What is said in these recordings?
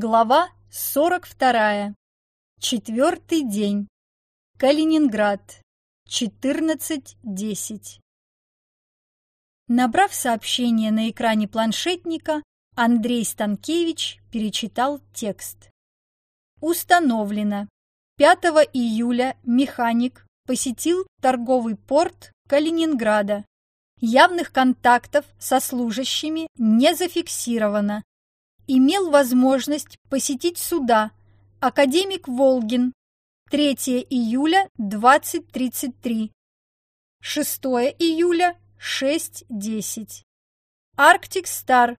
Глава 42. Четвертый день. Калининград. 14.10. Набрав сообщение на экране планшетника, Андрей Станкевич перечитал текст. Установлено. 5 июля механик посетил торговый порт Калининграда. Явных контактов со служащими не зафиксировано имел возможность посетить суда. Академик Волгин. 3 июля 20.33, 6 июля 6.10, Арктик Стар.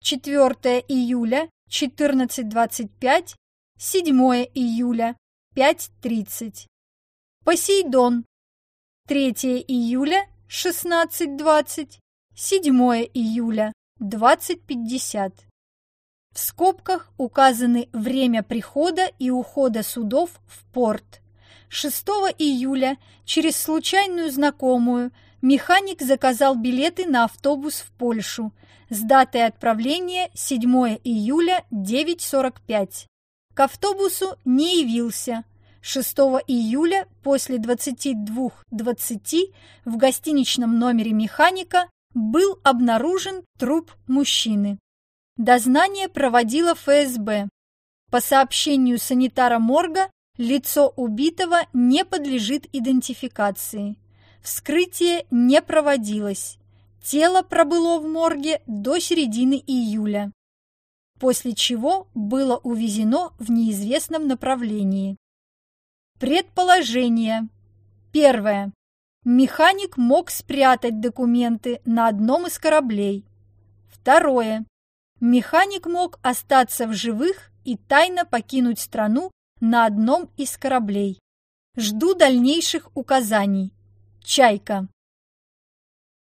4 июля 14.25, 7 июля 5.30, Посейдон. 3 июля 16.20, 7 июля 20.50. В скобках указаны время прихода и ухода судов в порт. 6 июля через случайную знакомую механик заказал билеты на автобус в Польшу с датой отправления 7 июля 9.45. К автобусу не явился. 6 июля после 22.20 .20 в гостиничном номере механика был обнаружен труп мужчины. Дознание проводила ФСБ. По сообщению санитара морга, лицо убитого не подлежит идентификации. Вскрытие не проводилось. Тело пробыло в морге до середины июля, после чего было увезено в неизвестном направлении. Предположение. Первое. Механик мог спрятать документы на одном из кораблей. Второе. Механик мог остаться в живых и тайно покинуть страну на одном из кораблей. Жду дальнейших указаний. Чайка.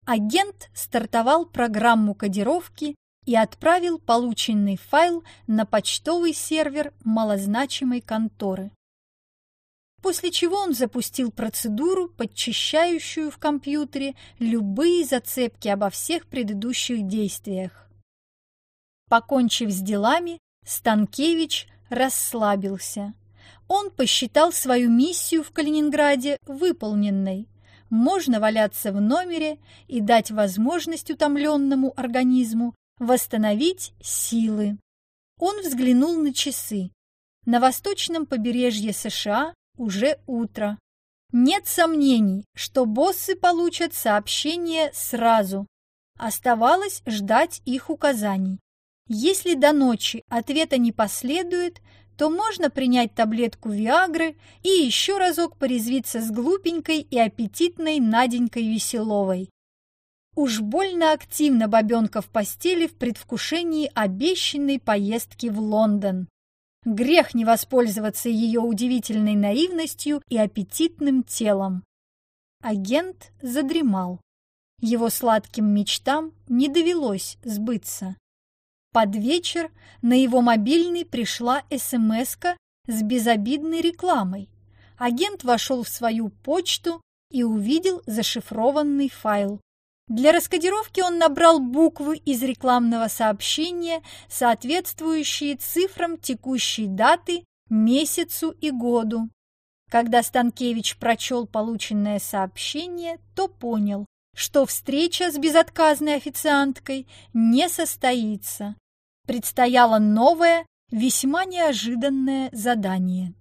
Агент стартовал программу кодировки и отправил полученный файл на почтовый сервер малозначимой конторы. После чего он запустил процедуру, подчищающую в компьютере любые зацепки обо всех предыдущих действиях. Покончив с делами, Станкевич расслабился. Он посчитал свою миссию в Калининграде выполненной. Можно валяться в номере и дать возможность утомленному организму восстановить силы. Он взглянул на часы. На восточном побережье США уже утро. Нет сомнений, что боссы получат сообщение сразу. Оставалось ждать их указаний. Если до ночи ответа не последует, то можно принять таблетку Виагры и еще разок порезвиться с глупенькой и аппетитной Наденькой Веселовой. Уж больно активно бабенка в постели в предвкушении обещанной поездки в Лондон. Грех не воспользоваться ее удивительной наивностью и аппетитным телом. Агент задремал. Его сладким мечтам не довелось сбыться. Под вечер на его мобильный пришла смс с безобидной рекламой. Агент вошел в свою почту и увидел зашифрованный файл. Для раскодировки он набрал буквы из рекламного сообщения, соответствующие цифрам текущей даты, месяцу и году. Когда Станкевич прочел полученное сообщение, то понял, что встреча с безотказной официанткой не состоится. Предстояло новое, весьма неожиданное задание.